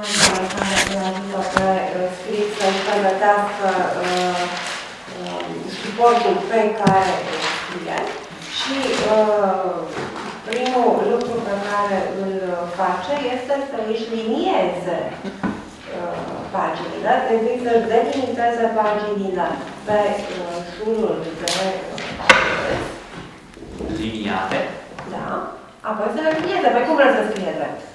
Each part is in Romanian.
Mai care îl ajută pe uh, scris să-și pregătească uh, uh, suportul pe care îl scrie și uh, primul lucru pe care îl face este să își linieze uh, paginile, întâi să-și delimiteze paginile pe uh, surul de uh, Liniate. da, apoi să le linieze. Pe cum vreți să scrie drept?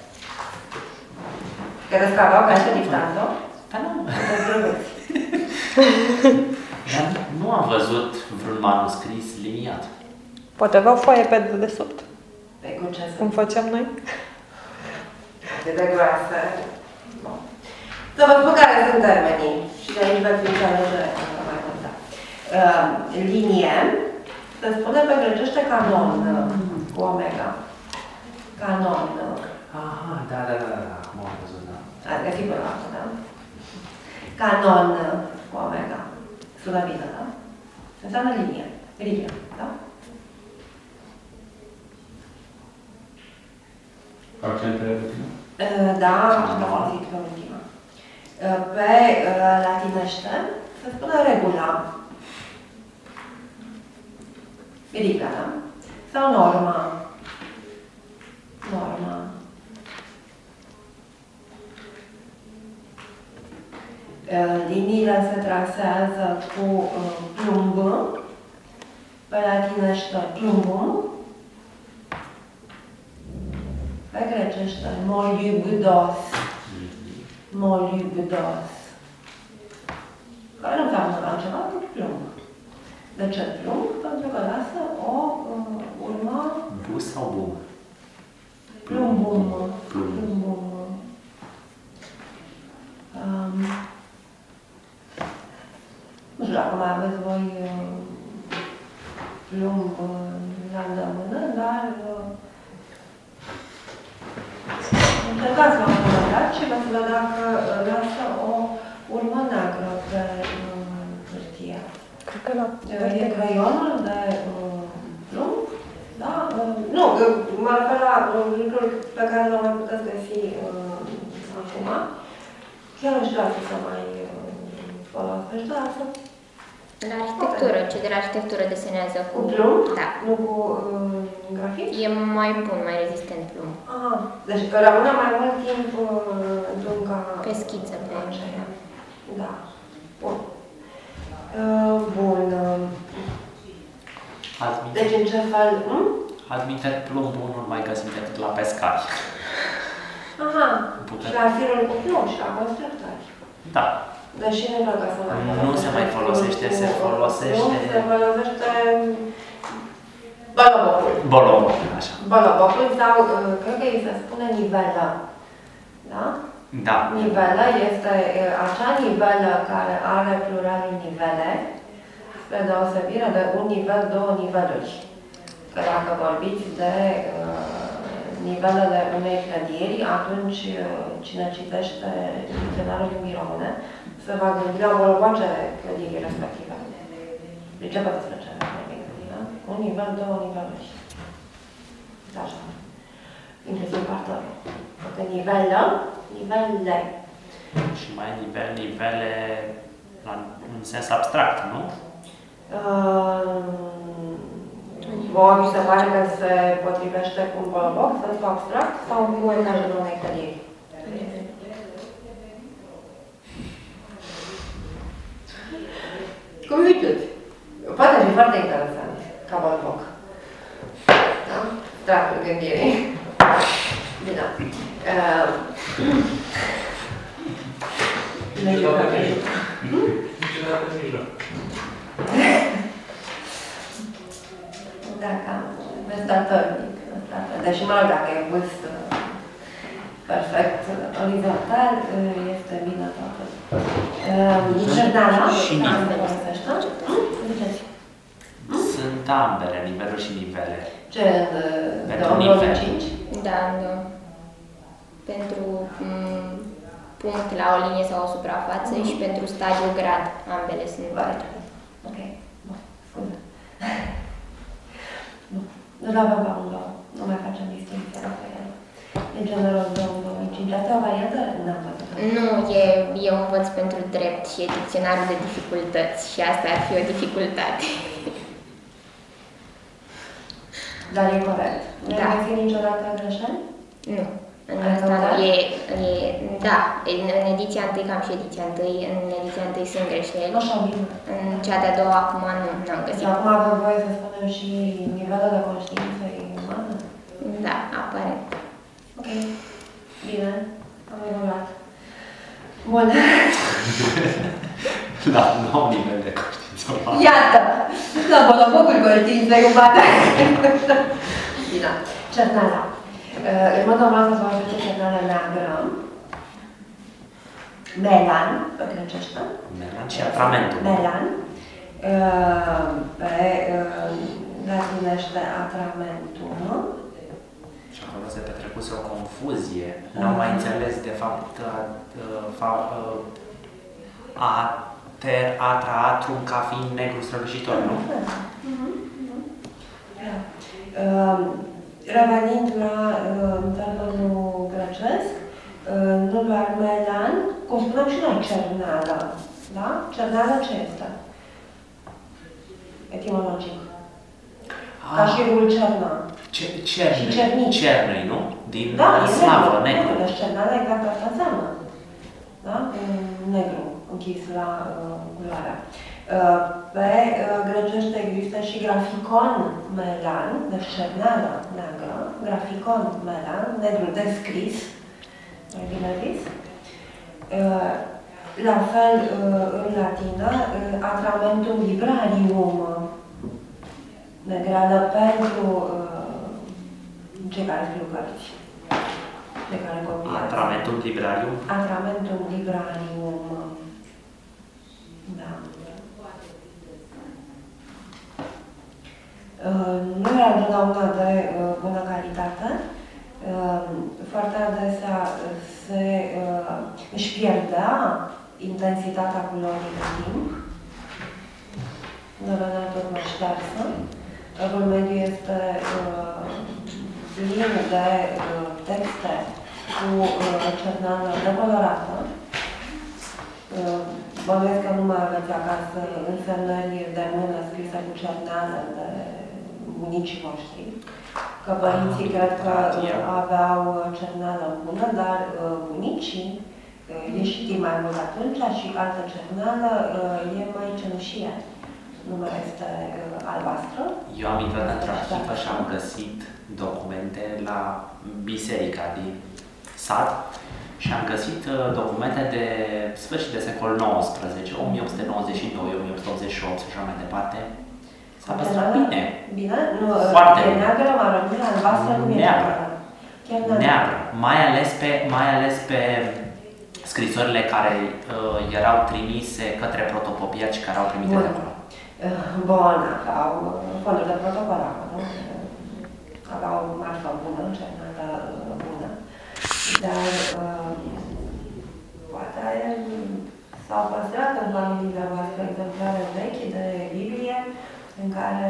Credeți că aveau ca și dictando? Dar nu. Sunteți drăguți. Dar nu am văzut vreun manuscris liniat. Poate avea foaie pe dedesubt, Pe cu ce să cum facem noi. de de groasă. Bun. Să vă spun care sunt termenii și de aici veți înțelege uh, mai mult. da. Uh, linie, se spune pe grecește canon uh, cu omega. Canon. uh, Aha, da, da, da, da. Acum am văzut, da. Ați găsit până la asta, da? Canon uh, cu omega. Sună bine, da? Înseamnă linie. Linie, da? Accent pe ultima? Uh, Da, am Da. auzit pe ultima. Uh, Pe uh, latinește se spune regula. Riga, da? Sau norma. Norma. Uh, Liniile se trasează cu uh, plumb, pe latinește plumbum, pe grecește molibdos, molibdos, care nu înseamnă altceva decât plumb. De ce plumb? Pentru că lasă o uh, urmă Bus sau bum? plumbum. Plumb. plumbum. Um, nu știu dacă mai aveți voi uh, plumb uh, la îndemână, dar uh, încercați la un moment dat și veți vedea că uh, lasă o urmă neagră pe uh, hârtie. Cred că la E creionul de uh, plumb, da? Uh, nu, uh, mă refer la uh, lucruri pe care nu mai puteți găsi uh, acum. Chiar nu știu dacă să mai uh, folosești, dar să La arhitectură, cei de la arhitectură desenează cu... cu plumb, Da. nu cu uh, grafit. E mai bun, mai rezistent plumb. Ah, deci că rămâne mai mult timp uh, dunga Pe schiță, pe... aceea. Da. Bun. Uh, bun. uh, Admiter, Deci în ce fel... Hmm? admiter plumbul nu mai găsim decât la pescari. Aha, Putem- și la firul cu plumb și la constructori. Da. Deși nu cred că se mai Nu folosește. se mai folosește, se firul cu folosește- plumb, Se folosește balobocul. Bolobul, așa. Balobocul sau, uh, cred că îi se spune nivelă. Da? Da. Nivelă este uh, acea nivelă care are pluralul nivele, spre deosebire de un nivel, două niveluri. Că dacă vorbiți de uh, nivelele unei clădiri, atunci uh, cine citește dicționarul limbii române se va gândi la boloboace clădirii respective. Pricepe despre ce vorbim, da? Un nivel, două niveluri. Da, așa. Inclusiv partorul. Că nivelă, nivele. Și mai nivel, nivele la, în sens abstract, nu? Uh, Vouă vi se pare că se potrivește cu un boloboc, sensul abstract, sau un imagine unei clădiri? Cum ziceți? Poate fi foarte interesant, ca boloboc. Da? Dragul gândirii. Bine. Uh, Niciodată Niciodată. în mijloc. Niciodată în mijloc. Da, cam vestatornic. Deși, mă rog, dacă e pus uh, perfect uh, orizontal, uh, este bine toată. Jurnala, Și da, nivele. se folosește. Ziceți. Sunt ambele, niveluri și nivele. Ce, uh, de Pentru 1 nivel. 5? Da, nu. Pentru m, punct la o linie sau o suprafață și pentru stadiu grad. Ambele sunt valide. Ok, bun, scuze. Nu, nu la vorba un două. Nu mai facem distinție pe ele. În general, 2, 2, 5. Asta e o variantă? N-am văzut. Nu, e, eu învăț pentru drept și e dicționarul de dificultăți și asta ar fi o dificultate. Dar e corect. Nu Da. ai găsit niciodată greșeli? Nu. În Ai asta nu căutat? e, e, da, în, în ediția întâi, că am și ediția întâi, în ediția întâi sunt greșeli. Așa, bine. În cea de-a doua, acum nu, n-am Și găsit. acum avem voie să spunem și nivelul de conștiință e umană? Da, aparent. Ok. Bine. Am evoluat. Bun. La nou nivel de conștiință umană. Iată! La monopolul conștiinței umane. Bine. Cernala. Uh, În mod normal să vorbește cernala neagră. Melan, pe grecește. Melan și atramentul. Melan. Uh, Pe uh, latinește atramentum. Și acolo se petrecuse o confuzie. N-am mai înțeles, de fapt, a- a- fa- a ter, atra atrum ca fiind negru strălucitor, nu? Uh, Revenind la uh, termenul grecesc, uh, nu doar melan, cum spunem și noi, cernală. Da? Cernală ce este? Etimologic. Ca și rul cerna. Ce, Și cernei, cernici. cernei, nu? Din Da, uh, e slavă, negru. negru. Deci cernală exact asta înseamnă. Da? Un Negru, închis la uh, culoarea. Uh, pe uh, grecește există și graficon melan, deci cernală neagră, graficon melan, negru descris, mai bine zis. Uh, la fel, uh, în latină, uh, atramentum librarium, negrală pentru uh, cei care scriu cărți, de care copiați. Atramentul librarium. Atramentum librarium. Da. Uh, Nu era întotdeauna de uh, bună calitate. Uh, Foarte adesea uh, se uh, își pierdea intensitatea culorii în timp. Devenea tot mai ștearsă. Evul mediu este uh, plin de uh, texte cu uh, cernală decolorată. Uh, Bănuiesc că nu mai aveți acasă însemnări de mână scrise cu cernală de bunicii voștri. Că părinții cred că uh, aveau cernală bună, dar uh, bunicii, uh, ieșitii mai mult atunci, și altă cernală uh, e mai cenușie. Nu mai este uh, albastră. Eu am intrat într-o arhivă și am găsit documente la biserica din sat și am găsit uh, documente de sfârșit de secol XIX, 1892, 1888 și așa mai departe. S-a păstrat bine. Bine? Nu, Foarte e bine. neagră, maronie, albastră, cum e Neagră. Chiar neagră. Neagră. Mai ales pe, mai ales pe scrisorile care uh, erau trimise către protopopiat și care au primit Bun. de acolo. Uh, Bun, aveau uh, fonduri de protocol acolo. Aveau marfă bună, cernală uh, bună. Dar uh, poate uh, s-au păstrat în familiile voastre exemplare vechi de Biblie în care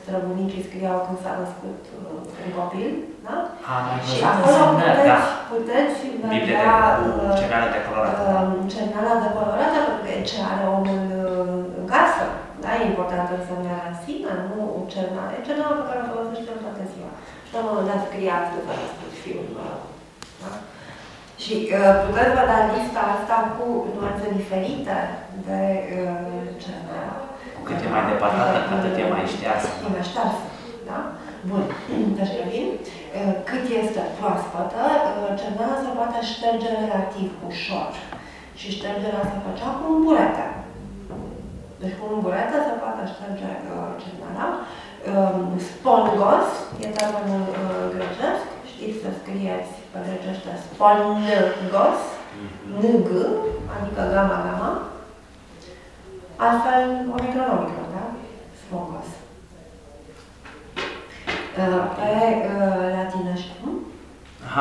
străbunicii scriau când s-a născut uh, un copil, da? Am mai Și văzut acolo însemnări, da. puteți, puteți Biblie vedea de uh, cernală decolorată. da. uh, cernala decolorată, pentru că e ce are omul uh, în casă. Da? E importantă însemnarea în sine, nu cernala. E cernala pe care o folosește în toată ziua. Și la un moment dat scrie astăzi, a născut fiul meu. Da? Și uh, puteți vedea lista asta cu nuanțe diferite de uh, cernala. Cu cât e mai depărtată, cu atât e mai ștearsă. E mai ștearsă, da? Bun, deci revin. Uh, Cât este proaspătă, uh, cernala se poate șterge relativ ușor. Și ștergerea se făcea cu un burete. Deci cu un burete se poate șterge uh, cernala. Um, Spongos e termenul uh, grecesc. Știți să scrieți pe grecește spongos, ng, adică gamma gamma. Altfel, omicron, omicron, da? Spongos. Uh, Pe uh, latinește, nu?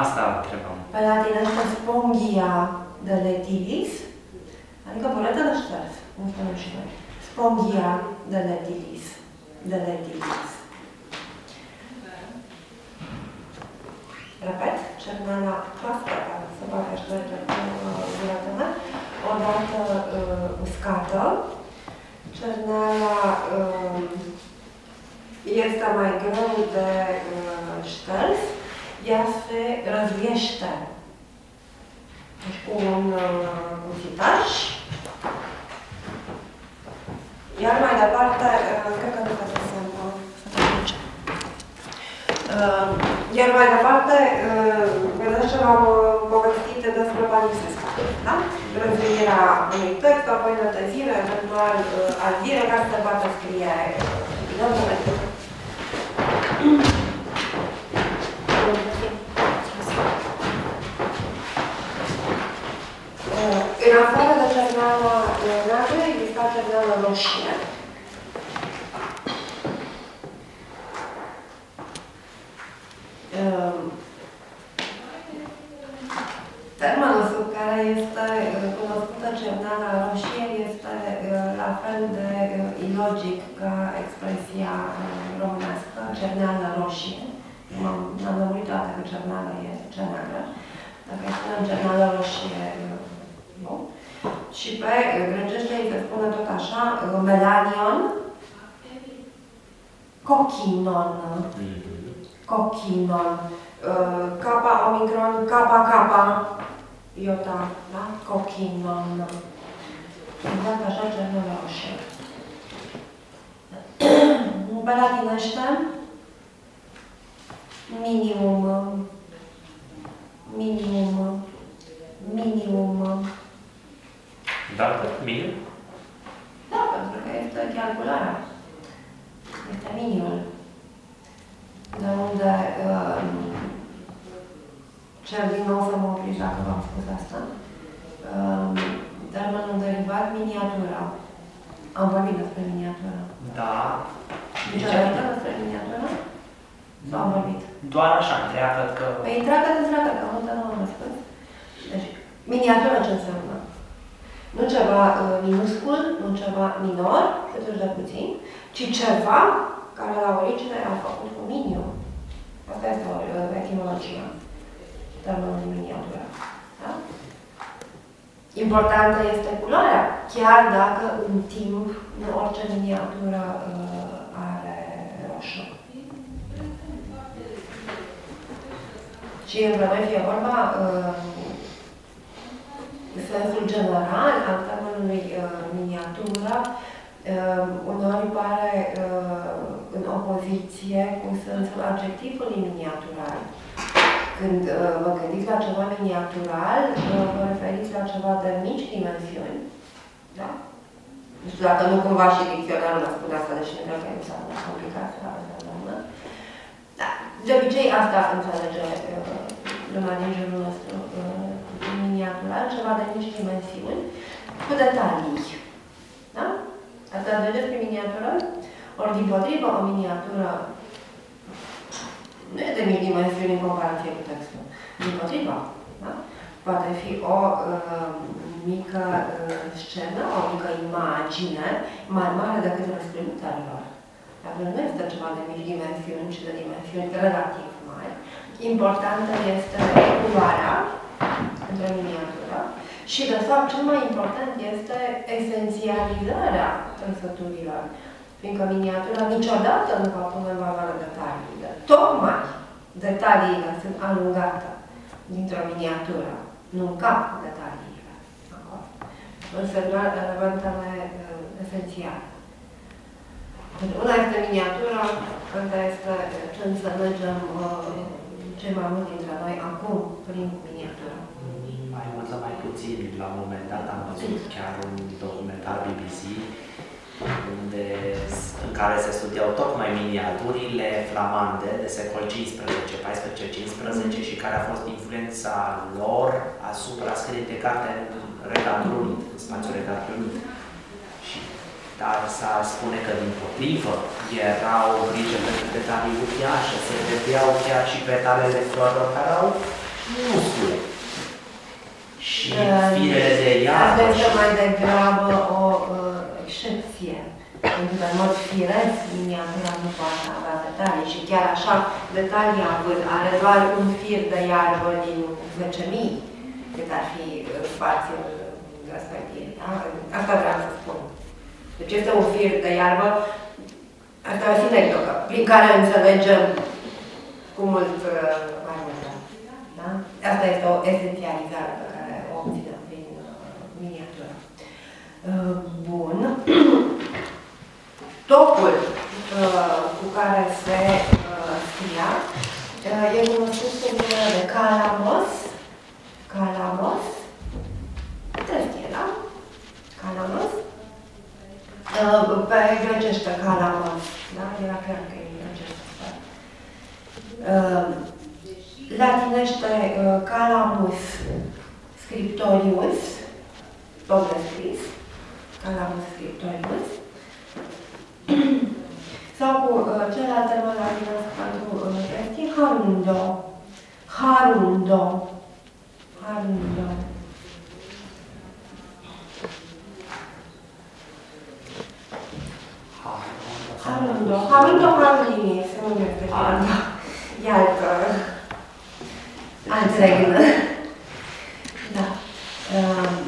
Asta întrebam. Pe latinește spongia de letilis, adică burete de șters, cum spunem și noi. Spongia de letilis, de letilis. Repet, cernala proaspătă se poate șterge cu uh, burete arată uh, uscată. Cerneala uh, este mai greu de uh, șters, ea se răzviește. Deci cu un uh, cuțitaș. Iar mai departe, uh, cred că nu face semn, să te duce. Uh, Iar mai departe, uh, vedeți ce v-am uh, povestit despre palimpsestă, da? Răzvirea unui text, apoi înătăzire, eventual uh, alzire, ca să se poată scrie uh, bine momentul. Uh, În afară de cerneala uh, neagră, exista cerneala roșie. Uh, Termenul sub care este uh, cunoscută cerneala roșie este uh, la fel de uh, ilogic ca expresia uh, românească, cerneala roșie. M-am am lămurit toate că cerneala e cea neagră. Dacă îi spunem cerneala roșie, uh, nu. Și pe uh, grecește îi se spune tot așa, uh, melanion, cochinon, cochinon, uh, kappa omicron, kappa kappa, iota, da? Cochinon. Exact așa cerneala roșie. Pe latinește, minimum, minimum, minimum. Da, minim? Da, pentru că este calcularea. Este minimul. De unde uh, cer din nou să mă obliți dacă v-am spus asta. Uh, termenul derivat, miniatura. Am vorbit despre miniatură. Da. Niciodată despre miniatură? Sau am vorbit? Doar așa, întreabă că... Păi întreagă de întreagă, că multă nu am răspuns. Deci, miniatură ce înseamnă? Nu ceva uh, minuscul, nu ceva minor, câtuși de puțin, ci ceva care la origine a făcut cu miniu. Asta este uh, etimologia termenului miniatură. Da? Importantă este culoarea, chiar dacă în timp nu orice miniatură uh, are roșu. Și între noi fie vorba, uh, sensul general al termenului uh, miniatură uh, uneori pare uh, în opoziție cu sensul adjectivului miniatural. Când uh, vă gândiți la ceva miniatural, uh, vă referiți la ceva de mici dimensiuni. Da? Nu știu dacă nu cumva și dicționarul a spus asta, deși nu cred că e s-a complicat la asta, doamnă. Da. De obicei asta înțelege uh, lumea din jurul nostru uh, miniatural, ceva de mici dimensiuni, cu detalii. Da? Asta înțelegeți prin miniatură? Ori din potrivă, o miniatură nu e de mici dimensiuni în comparație cu textul. Din potrivă, da? Poate fi o uh, mică uh, scenă, o mică imagine mai mare decât răsplinirea lor. Dacă nu este ceva de mici dimensiuni, ci de dimensiuni relativ mari, importantă este culoarea într-o miniatură și, de fapt, cel mai important este esențializarea trăsăturilor. Fiindcă miniatura niciodată nu va pune în valoare detaliile. Tocmai detaliile sunt alungate dintr-o miniatură, nu în cap detaliile. Acolo. Însă doar elementele uh, esențiale. Deci una este miniatura, alta este ce înțelegem uh, cei mai mulți dintre noi acum prin miniatură. Mai mult sau mai puțin, la un moment dat am văzut chiar un documentar BBC unde, în care se studiau tocmai miniaturile flamande de secol 15, 14, 15 și care a fost influența lor asupra scrierii de carte în Regatul Unit, în spațiul Regatului Unit. Și, dar s-a spune că din potrivă erau grijă pentru detalii uriașe, se vedeau chiar și petalele florilor care au muscule. Și firele de Asta iarbă este și mai degrabă o uh, excepție. Pentru că, în mod firesc, miniatura nu poate avea detalii și chiar așa, detalii având, are doar un fir de iarbă din 10.000, cât ar fi uh, spațiul respectiv. Da? Asta vreau să spun. Deci este un fir de iarbă, asta e o sinecdocă, prin care înțelegem cu mult uh, mai mult. Da? Asta este o esențializare pe care o obținem prin uh, miniatură. Uh, Bun. Topul uh, cu care se uh, scria uh, e cunoscut sub numele de calamos. Calamos. Trebuie să fie, da? Calamos. Uh, Pe grecește calamos. Da? Era clar că e grecește. Uh, Latinește uh, calamus scriptorius, tot de scris, calamus scriptorius, sau cu uh, celălalt termen latinesc pentru uh, chestii, harundo, harundo, harundo. Harundo, harundo harundini, se numește harundo. E altă, alt reglă. Da. Um,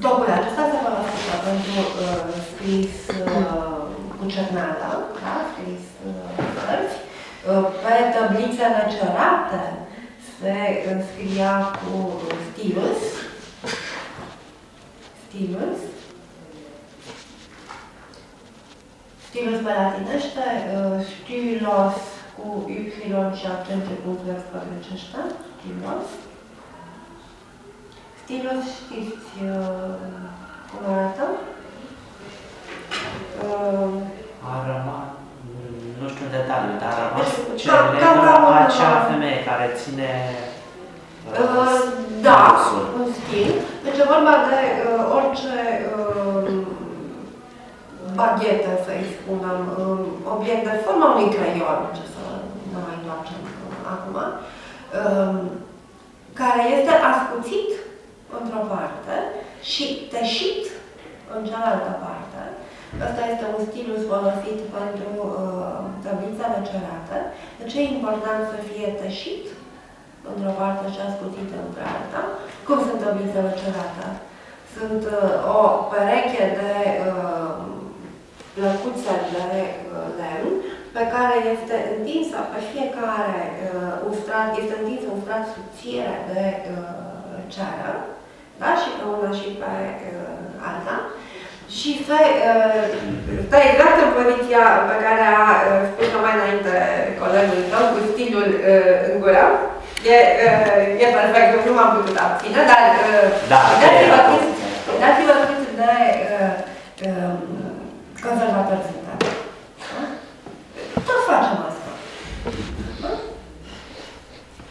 Tocul acesta se folosește pentru uh, scris uh, cu cernală, da? scris uh, cărți. Uh, pe tablițele cerate se uh, scria cu uh, stilus. Stilus. Stilus pe latinește, uh, stilos cu Y și accent circumflex pe grecește. Stilos. Stilus știți uh, cum arată? Uh, A rămas, nu știu în detaliu, dar a rămas Deci, celebră cam ca un- acea femeie care ține Uh, da, stansul. un stil. Deci e vorba de uh, orice uh, baghetă, să-i spunem, um, obiect de forma unui creion, ce să ne mai întoarcem uh, acum, um, care este ascuțit într-o parte și teșit în cealaltă parte. Ăsta este un stilus folosit pentru uh, tablițele cerate. De ce e important să fie teșit într-o parte și ascuțit într-alta? Cum sunt tablițele cerate? Sunt uh, o pereche de uh, plăcuțe de uh, lemn pe care este întinsă pe fiecare uh, un strat, este întins un strat subțire de uh, ceară, da? și pe una și pe uh, alta. Și se uh, stă exact în poziția pe care a uh, spus-o mai înainte colegul tău, cu stilul uh, în gură. E, uh, e perfect, eu nu m-am putut abține, dar uh, Da, dați-vă aceea era cât, poziția. dați-vă cât de uh, uh, conservatori sunteți. Da? Tot facem asta. Da?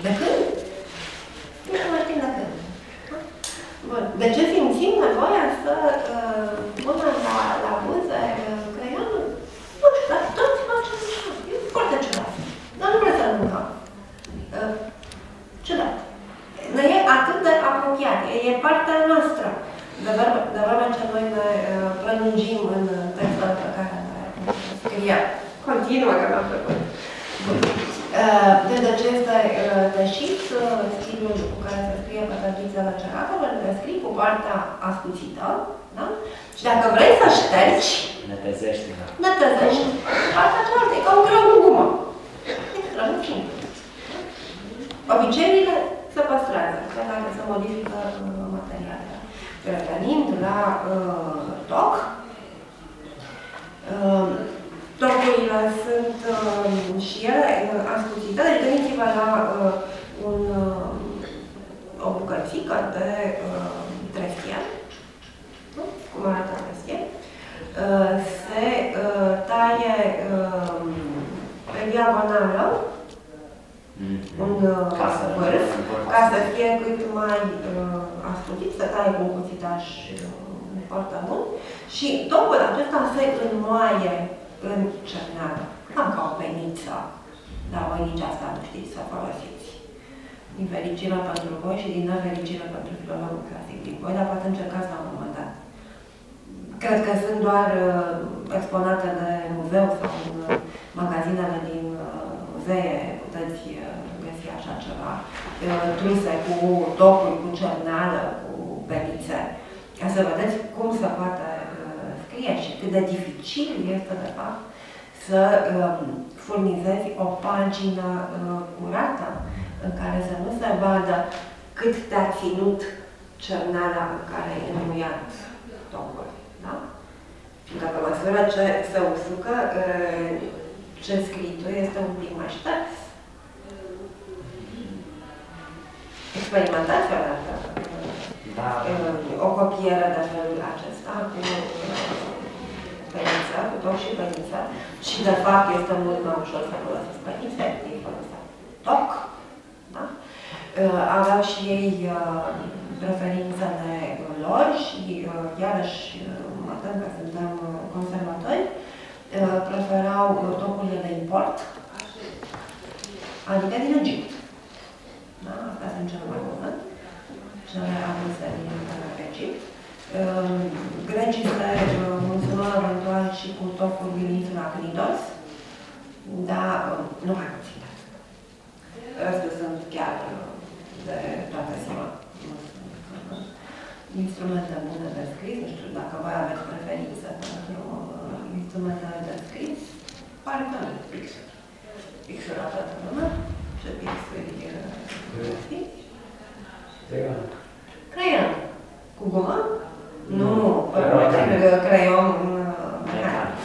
De când? Nu mai știm de când. Da? Bun. De ce simțim nevoia să uh, punem la, la buze uh, creionul? Nu știu, dar toți facem așa. E foarte ciudat. Dar nu vreți să-l mâncăm. Uh, ciudat. Ne e atât de apropiat. E, e partea noastră. De vreme, de vreme ce noi ne uh, prelungim în uh, textele pe care le scrie. Continuă că mi-am făcut. Bun. Uh, Deci de ce este uh, deșit uh, stilul cu care se scrie pe tablițele cerate, pentru că scrii cu partea ascuțită, da? Și dacă vrei să ștergi, Ne tezește, da. ne trezești partea cealaltă, e ca un greu cu gumă. Extra, nu simplu. Obiceiurile se păstrează, chiar dacă se modifică uh, materialele. Revenind la uh, toc, uh, tocurile sunt uh, și ele uh, ascuțite, deci gândiți-vă la uh, un, uh, o bucățică de uh, trestie, nu? cum arată trestie, uh, se uh, taie uh, pe diagonală Mhm. un uh, Ca să vârf, vârf ca să fie cât mai uh, ascuțit, să taie cu un cuțitaș uh, foarte bun și tocul acesta se înmoaie în cernală, cam ca o peniță, dar voi nici asta nu știți să folosiți. Din fericire pentru voi și din nefericire pentru filologul clasic din voi, dar poate încercați la un moment dat. Cred că sunt doar uh, exponate de muzeu sau în uh, magazinele din uh, muzee, puteți uh, găsi așa ceva, uh, truse cu tocuri, cu cernală, cu belițe. să vedeți cum se poate uh, scrie și cât de dificil este, de fapt, să um, furnizezi o pagină uh, curată în care să nu se vadă cât te-a ținut cerneala în care ai înmuiat tocul. Da? Fiindcă pe măsură ce se usucă, uh, ce scrii tu este un pic mai șters. Experimentați o dată Da, uh, o copiere de felul acesta cu uh, peniță, cu toc și peniță și de fapt este mult mai ușor să folosesc penițe, ei folosesc toc. Da? Uh, Aveau și ei uh, preferințele lor și uh, iarăși uh, mă tem că suntem uh, conservatori, uh, preferau uh, tocurile de import, adică din Egipt. Da? Asta sunt cele mai bune cele aduse din uh, Egipt. Uh, Grecii se uh, mulțumau eventual și cu tocul din insula Cnidos, dar uh, nu mai puțin. Restul sunt chiar uh, de toată ziua. Nu sunt, uh, Instrumente bune de scris, nu știu dacă voi aveți preferință pentru uh, instrumentele de scris, parcă nu, pixuri. Pixuri la toată lumea și pixuri uh, scris. Creion. Cu gumă? Nu, Creion. creion uh, mecanic.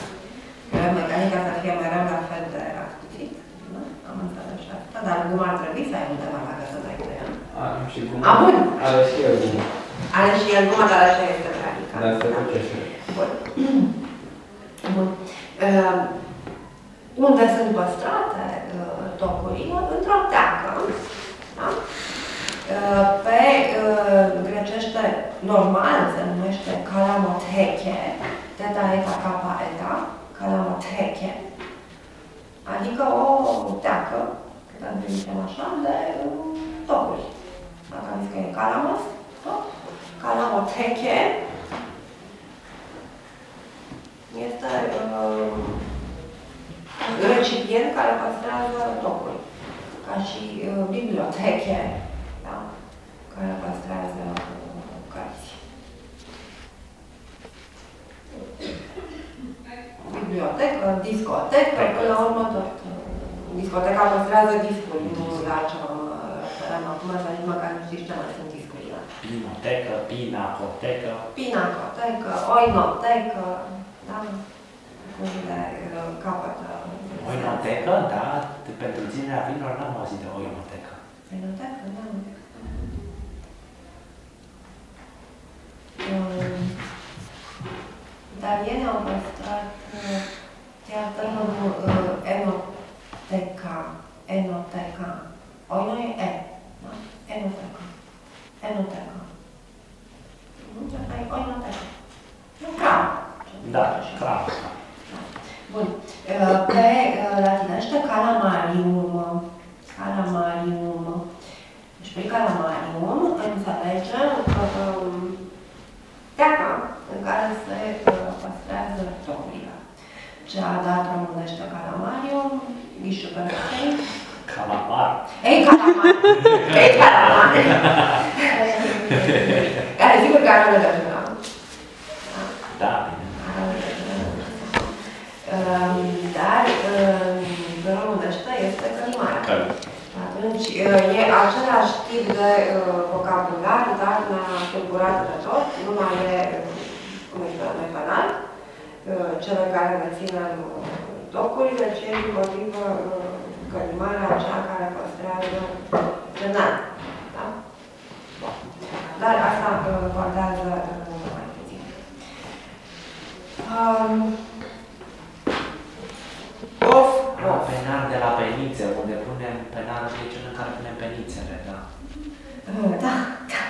Creion mecanic ca să fie mereu la fel de ascuțit. Nu? Am înțeles și asta. Dar guma ar trebui să ai undeva la ca să dai creion. A, și cum? A, bun. Are și eu cum. Are și el guma, dar așa este practica. Dar asta cu ce să... Bun. Bun. Uh, unde sunt păstrate uh, tocurile? Într-o teacă. Da? Uh, pe uh, grecește normal se numește kalamotheche, teta eta kappa eta, kalamotheche, adică o teacă, să zicem așa, de uh, tocuri. Dacă am zis că e calamos, da? kalamotheche este uh, recipient care păstrează tocuri, ca și uh, biblioteche, da? care păstrează uh, cărți. Bibliotecă, discotecă, până la urmă tot. Discoteca păstrează discuri, nu la ce mă referam acum, să nici măcar nu știți ce mai sunt discurile. pinotecă, pinacotecă. Pinacotecă, oinotecă, da? Lucrurile uh, capătă. Oinotecă, da, de- pentru ținerea vinilor n-am auzit de oinotecă. Oinotecă, da. Um, Dar ei au păstrat uh, chiar termenul uh, enoteca, enoteca. Oino e e, da? Enoteca, enoteca. Nu, asta e oinoteca. Nu, cram. Da, clar. Bun. Uh, Pe uh, latinește, calamarium. Calamarium. Deci pe calamarium înțelegem um, teaca în care se uh, păstrează tocurile. Ce a dat românește calamarium, ghișul perfect. Calamar. Ei, calamar! Ei, calamar! Care sigur că are legătură. Da, bine. Um, Dar um, pe românește este călimare. Că Atunci uh, e același tip de uh, vocabular, dar ne-a tulburat de tot. Nu mai e, uh, cum îi spunem noi, penal, uh, cele care ne ținem locurile, ci e din potrivă uh, călimarea aceea care păstrează penal. Da? Bun. Dar asta uh, contează uh, mai puțin. Um, of, la of. penar de la penițe, unde punem penarul e cel în care punem penițele, da. Uh, Da, da.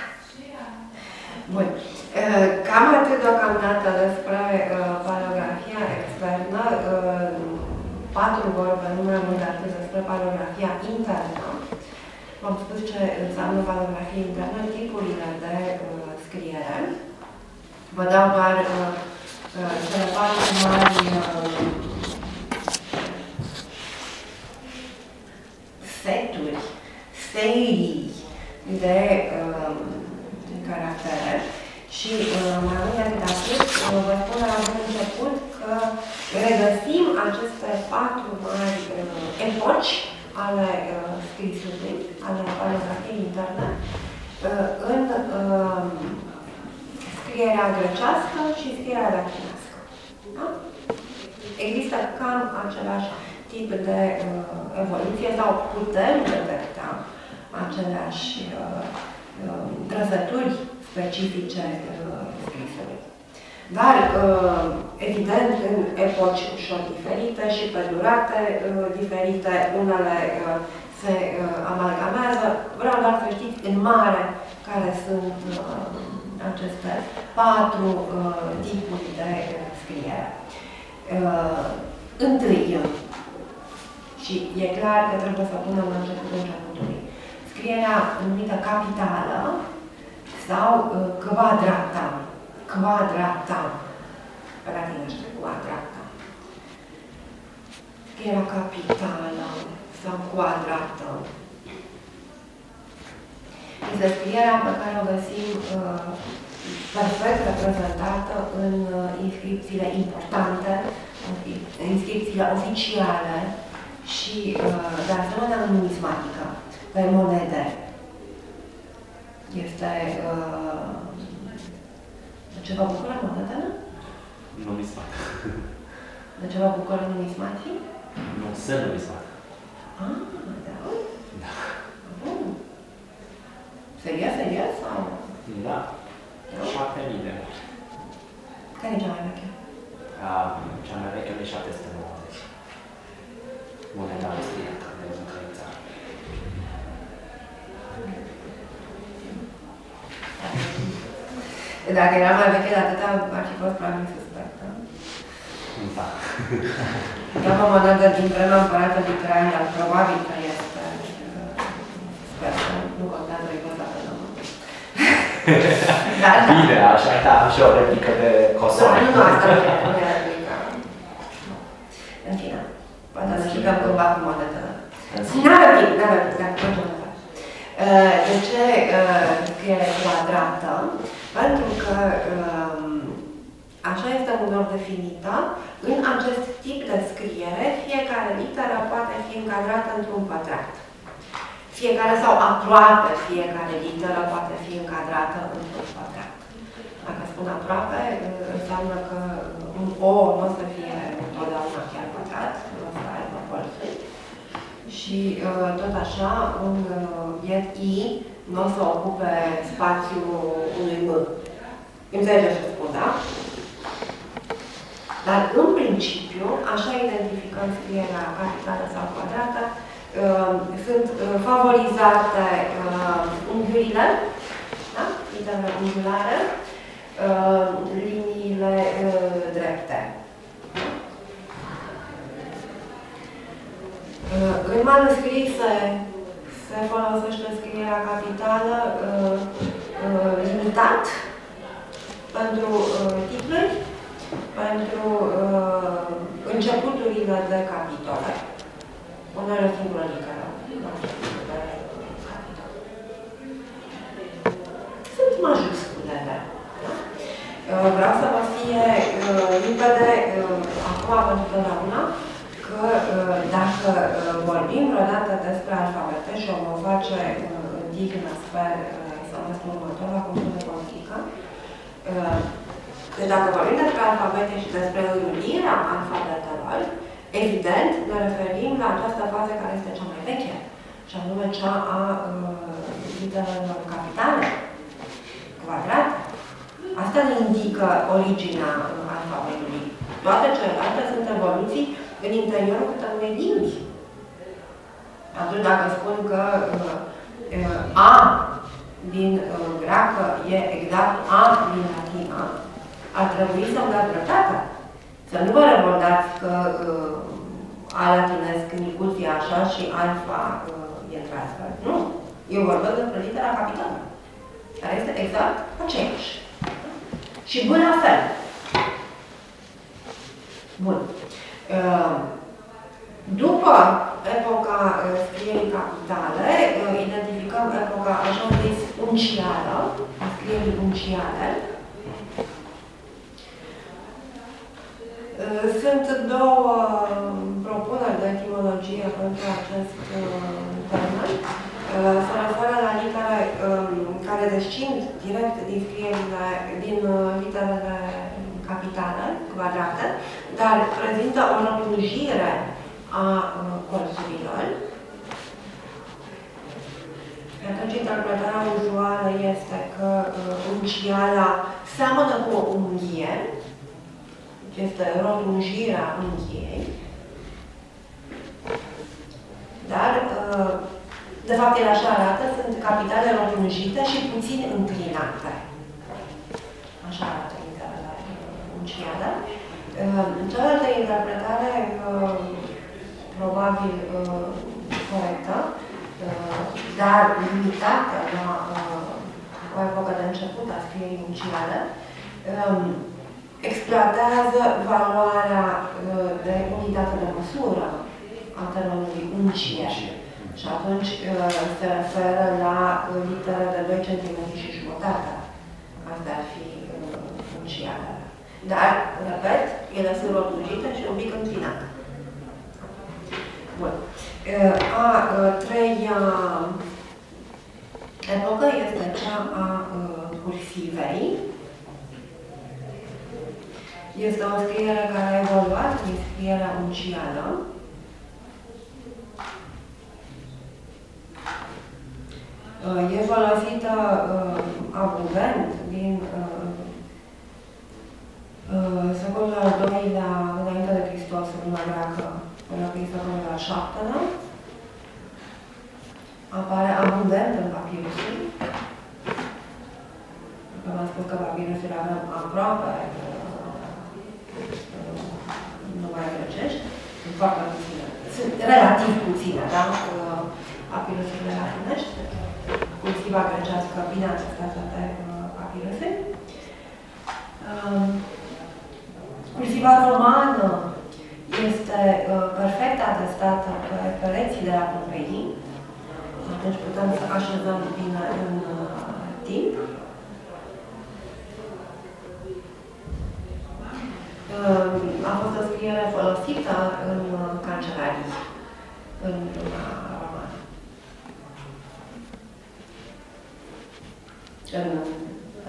Bun. Uh, Cam atât deocamdată despre uh, Patru vorbe, nu mai mult de atât despre paleografia internă. V-am spus ce înseamnă paleografia internă, tipurile de uh, scriere. Vă dau doar uh, uh, cele patru mari uh, seturi, serii de um, caractere Și uh, mai mult decât atât, uh, vă spun de la bun început că regăsim aceste patru mari uh, epoci ale uh, scrisului, ale paleografiei interne, uh, în uh, scrierea grecească și scrierea latinească. Da? Există cam același tip de uh, evoluție sau putem detecta aceleași uh, uh, trăsături specifice uh, scrisului. Dar, uh, evident, în epoci ușor diferite și pe durate uh, diferite, unele uh, se uh, amalgamează. Vreau doar să știți în mare care sunt uh, aceste patru uh, tipuri de uh, scriere. Uh, întâi, și e clar că trebuie să punem la începutul începutului, scrierea numită capitală sau uh, quadrata, quadrata, pe latinește, quadrata. Scrierea capitală sau quadrată. Este scrierea pe care o găsim uh, perfect reprezentată în uh, inscripțiile importante, în inscripțiile oficiale și, uh, de asemenea, în numismatică, pe monede. Este... Uh, ce vă bucură monedele? Numismat. De ce vă bucură numismatii? Nu, să numismat. Ah, da. Da. Bun. Serios, serios? Sau? Da. Da? 7000 de euro. Care e cea mai veche? Ah, Cea mai veche de 790. Moneda austriacă de un căițar. Dacă era mai veche de atâta, ar fi fost probabil suspect, da? Da. Eu am o monedă din vremea împăratului de Ucraina, probabil că este, uh, sper că nu contează exact pe nume. Dar da. Bine, așa, da, și o replică de Da, cosoare. nu, nu, asta nu e, nu e adică. În fine, poate să jucăm cumva cu monedele. N-are timp, n-are timp, dar mergem mai departe. Uh, De ce uh, scriere quadrată? Pentru că um, așa este unor definită, în acest tip de scriere, fiecare literă poate fi încadrată într-un pătrat. Fiecare sau aproape fiecare literă poate fi încadrată într-un pătrat. Dacă spun aproape, uh, înseamnă că un O nu o să fie întotdeauna chiar pătrat, nu o să aibă colțuri. Și uh, tot așa, un uh, biet I nu o să ocupe spațiul unui M. Înțelegeți ce spun, da? Dar, în principiu, așa identificăm scrierea capitală sau quadrată, uh, sunt uh, favorizate uh, unghiurile, da? literele unghiulare, uh, liniile uh, drepte. Uh, În manuscrise se folosește scrierea capitală uh, uh, limitat pentru uh, titluri, pentru uh, începuturile de capitole. Unele singură literă. la începutul de capitol. Sunt majusculele. da? Uh, Vreau să vă fie uh, limpede uh, acum pentru totdeauna că uh, dacă uh, vorbim vreodată despre alfabete și o vom face uh, în dignă, sper, uh, semestrul următor la cursul de politică, uh, deci dacă vorbim despre alfabete și despre înrulirea alfabetelor, evident ne referim la această fază care este cea mai veche, și anume cea a uh, literelor capitale, quadrate. Asta ne indică originea uh, alfabetului. Toate celelalte sunt evoluții în interiorul câte unei limbi. Atunci dacă spun că uh, uh, A din uh, greacă e exact A din latină, ar trebui să-mi dați dreptate. Să nu vă revoltați că uh, A latinesc micuț e așa și alfa uh, e într-astfel. Nu. Eu vorbesc despre litera capitală, care este exact aceeași. Și B la fel. Bun. Uh, După epoca uh, scrierii capitale, uh, identificăm epoca așa zis uncială, a scrierii unciale, Uh, Sunt două propuneri de etimologie pentru acest uh, termen. Uh, Se referă la litere um, care descind direct din scrierile, din uh, literele capitale, quadrate, dar prezintă o rotunjire a uh, colțurilor. Atunci, interpretarea uzuală este că uh, unciala seamănă cu o unghie, este rotunjirea unghiei, dar, uh, de fapt, ele așa arată, sunt capitale rotunjite și puțin înclinate. Așa arată literele unciale. Uh, Cealaltă interpretare, uh, probabil uh, corectă, uh, dar limitată la uh, o epocă de început a scrierii unciale, um, exploatează valoarea uh, de unitate de măsură a termenului uncie. Și atunci uh, se referă la uh, litere de 2 cm și jumătate. Asta ar fi uh, uncialele. Dar, repet, ele sunt rotunjite și un pic înclinate. Bun. Uh, A uh, treia epocă este cea a uh, cursivei. Este o scriere care a evoluat din scrierea uncială. Uh, E folosită uh, abundent din uh, uh, secolul al doilea înainte de Hristos în lumea greacă, până prin secolul al șaptelea. Apare abundent în papirusuri. Că v-am spus că papirusurile avem aproape uh, nu mai grecești, sunt foarte puține. Sunt relativ puține, da? Uh, Papirusurile latinești, cultiva grecească bine atestată de uh, papiruse. Um, Cursiva romană este uh, perfect atestată pe pereții de la Pompeii. Atunci putem să așezăm bine în uh, timp. Fost o scriere folosită în uh, cancelarii, în lumea romană. În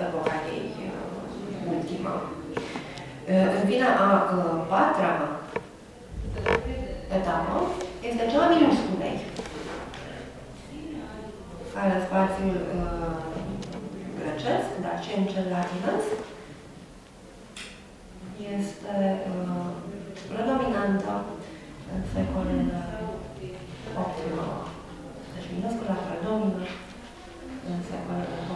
epoca ei uh, ultimă. Uh, În fine, a uh, patra etapă este cea a minusculei, care în spațiul uh, grecesc, dar și în cel latinesc, este uh, predominantă în secolele 8-9. Deci minuscula predomină în secolele 8-9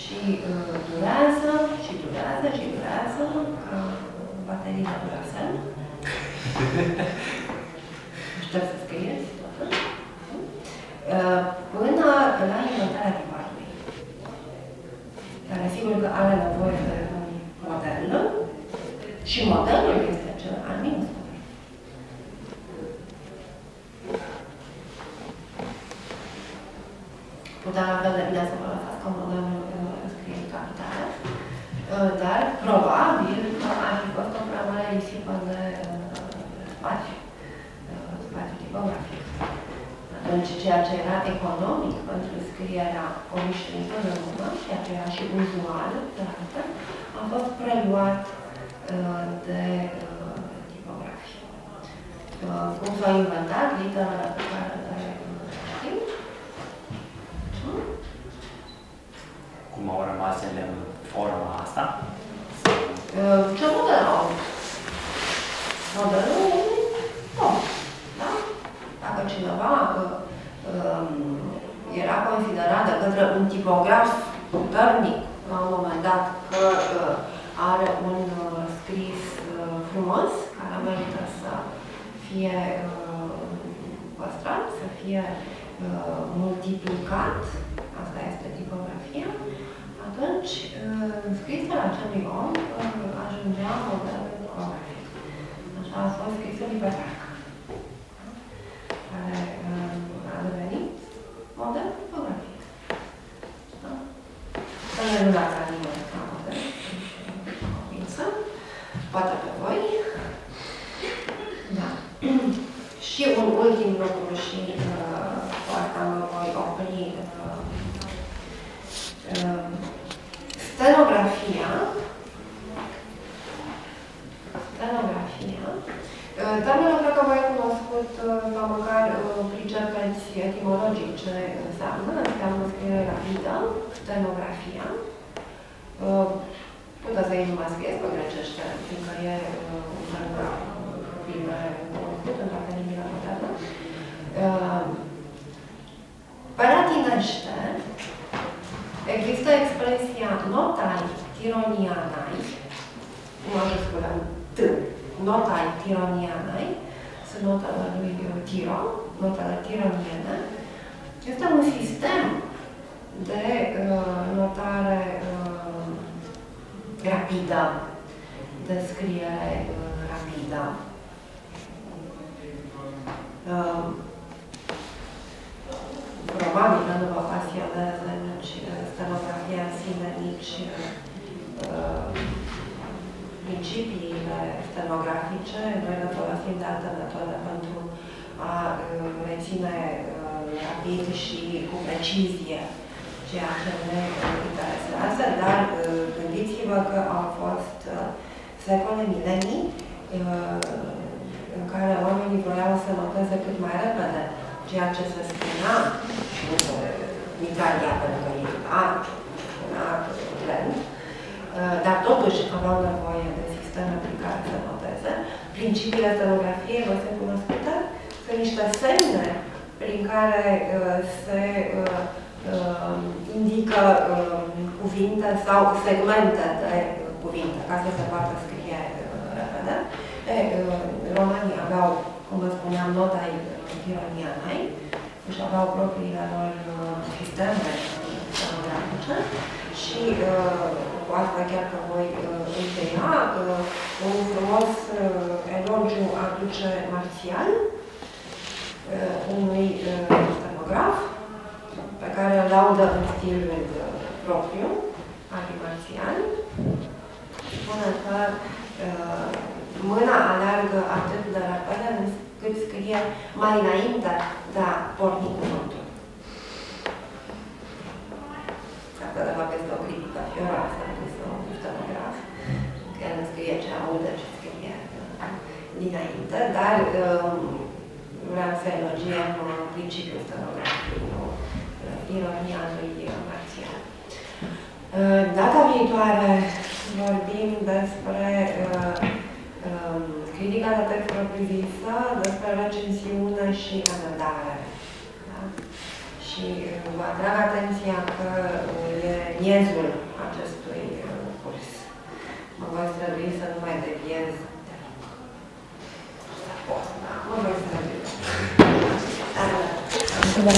și uh, durează, și durează, și durează, ca baterii de Duracell. Aștept să scrieți toată. Uh, Până la inventarea tiparului, care sigur că are nevoie de un model, și modelul este cel al minusului. Putea la fel de bine să folosească modelul uh, scrierii capitale, uh, dar probabil că ar fi fost o prea mare risipă de uh, spațiu, uh, spațiu tipografic. Atunci, ceea ce era economic pentru scrierea obișnuită în română, ceea ce era și uzual, de altfel, a fost preluat uh, de uh, tipografie. Uh, Cum s-au inventat literele pe care le uh, știm, Cum au rămas ele în forma asta? Uh, Ce model au? Modelul unui om, da? Dacă cineva uh, um, era considerat de către un tipograf puternic la un moment dat că uh, are un uh, scris uh, frumos, care merită să fie uh, păstrat, să fie uh, multiplicat, asta este tipografia, atunci uh, scrisul acelui om uh, ajungea model tipografic. Așa a fost scrisul lui Petrarca, care uh, a devenit model tipografic. Da? Să ne nu dați la nimeni amore, convinsă. Poate pe voi. Da. și un ultim lucru și uh, cu asta mă voi opri. Uh, uh, stenografia stenografia. Uh, Doamnelor, cred că voi cunoscut uh, sau măcar uh, pricepeți etimologic ce înseamnă. Înseamnă scriere rapidă, stenografia. Puteți să nu mă scrieți pe grecește, fiindcă e un termen bine cunoscut în toate limbile moderne. Pe latinește există expresia notai tironianai, majusculă T, notai tironianai, sunt notele lui Tiro, notele tironiene. Este un sistem de uh, notare uh, rapidă, de scriere uh, rapidă. Uh, probabil nu vă pasionează nici uh, stenografia în sine, nici uh, principiile stenografice. Noi le folosim de alte metode pentru a uh, reține uh, rapid și cu precizie ceea ce ne interesează, dar uh, gândiți-vă că au fost secole, milenii, în care oamenii vreau să noteze cât mai repede ceea ce se spunea și nu se mitralia pentru că e art, un art lent, dar totuși aveau nevoie de sisteme prin care să noteze. Principiile stenografiei vă sunt cunoscute? Sunt niște semne prin care uh, se uh, uh, indică uh, cuvinte sau segmente de cuvinte ca să se poată scrie uh, repede. E, uh, romanii aveau, cum vă spuneam, nota ironianai, deci aveau propriile lor uh, sisteme stenografice și uh, cu asta chiar că voi uh, încheia, uh, un frumos uh, elogiu aduce Marțial, uh, unui uh, stenograf, pe care îl laudă în stilul uh, propriu, Adi Marțial. Spune că uh, mâna aleargă atât de repede cât scrie mai înainte de a porni cuvântul. Asta de fapt este o critică fioroasă adusă un stenograf, că el nu scrie ce aude, ce scrie dinainte, dar um, vreau să elogiem principiul stenografiei, nu ironia lui Marțial. Data viitoare vorbim despre uh, um, critica de text propriu-zisă, despre recensiune și amendare. Da? Și vă atrag atenția că e miezul acestui curs. Mă voi strădui să nu mai deviez. 네. 아, 그만